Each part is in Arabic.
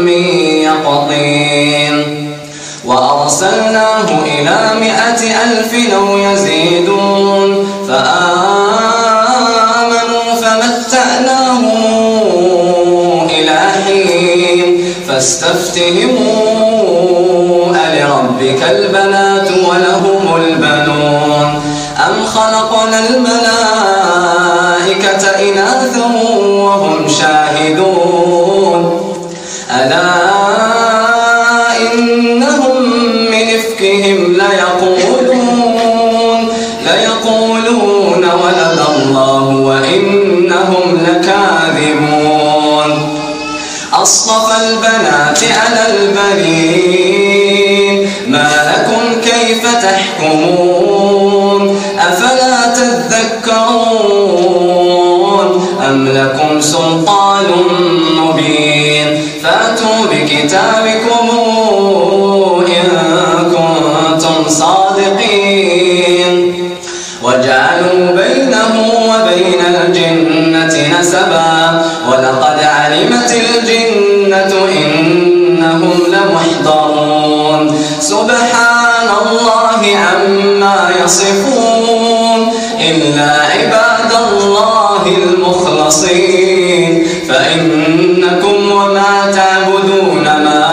من يقطين وأرسلناه إلى مائة ألف لو يزيدون. فآمنوا فمتعناهم إلى حين. فاستفتهموا ألربك البنات ولهم البنون. أم خلقنا الملائكة إناثا تحكمون أفلا تذكرون أم لكم سلطان مبين؟ فأتوا بكتابكم إن كنتم صادقين. وجعلوا بينه وبين الجنة نسبا. ولقد علمت الجنة إنهم لمحضرون. سبحان الله عما يصفون إلا عباد الله المخلصين. فإنكم وما تعبدون ما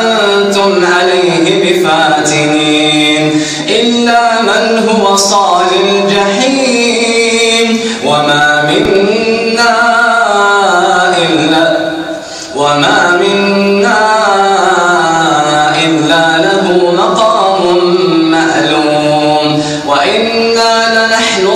أنتم عليه بفاتنين. إلا من هو صال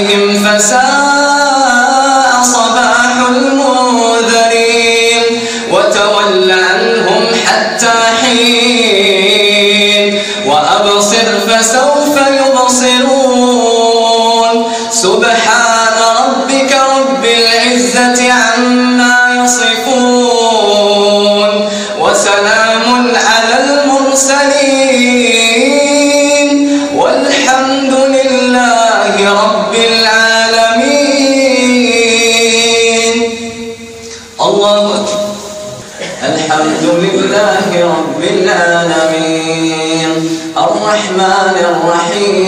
بساحتهم فساء صباح المنذرين وتول عنهم حتى حين وأبصر فسوف يبصرون سبحان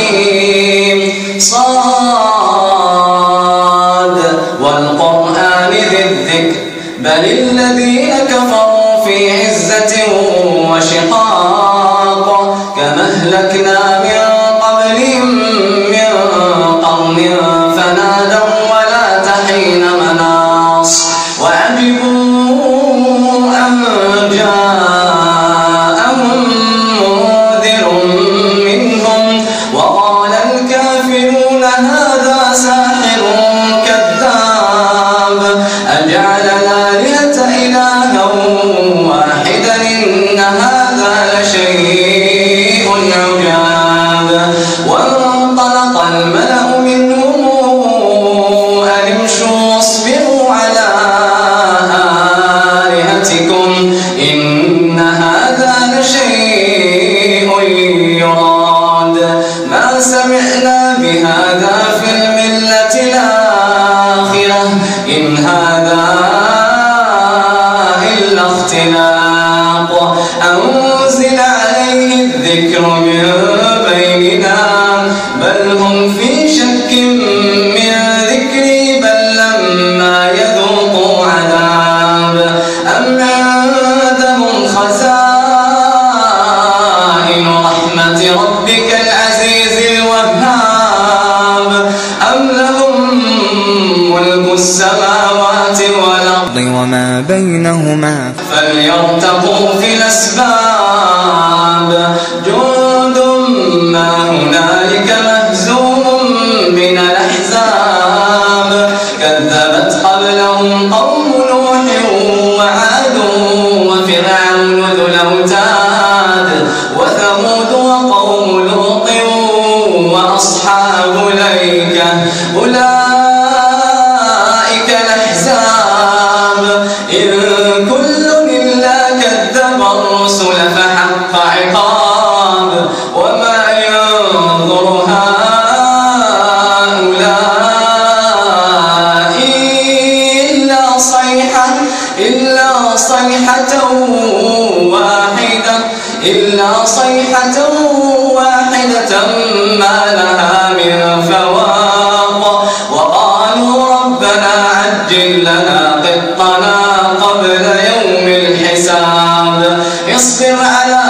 الرحيم. صاد النهار إن هذا السماوات والأرض. وما بينهما. فليرتقوا في الأسباب. جند ما هنالك مهزوم من الأحزاب. كذبت قبلهم قوم نوح إلا صيحة واحدة إلا صيحة واحدة ما لها من فواق. وقالوا ربنا عجل لنا قطنا قبل يوم الحساب. اصبر على